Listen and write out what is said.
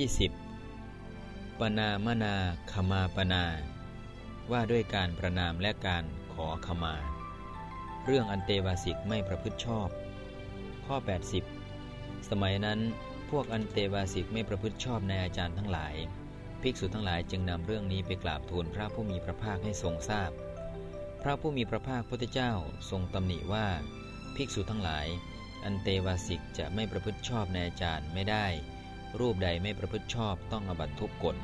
20. ปนามนาขมาปนา ว่าด้วยการประนามและการขอขมา เรื่องอันเตวาสิกไม่ประพฤติชอบ ข้อ 80 สมัยนั้นพวกอันเตวาสิกไม่ประพฤติชอบในอาจารย์ทั้งหลาย ภิกษุทั้งหลายจึงนำเรื่องนี้ไปกราบทูลพระผู้มีพระภาคให้ทรงทราบพพระผู้มีพระภาคพุทธเจ้าทรงตำหนิว่า ภิกษุทั้งหลาย อันเตวาสิกจะไม่ประพฤติชอบในอาจารย์ไม่ได้ รูปใดไม่ประพฤติชอบต้องอบัตทุกกฎ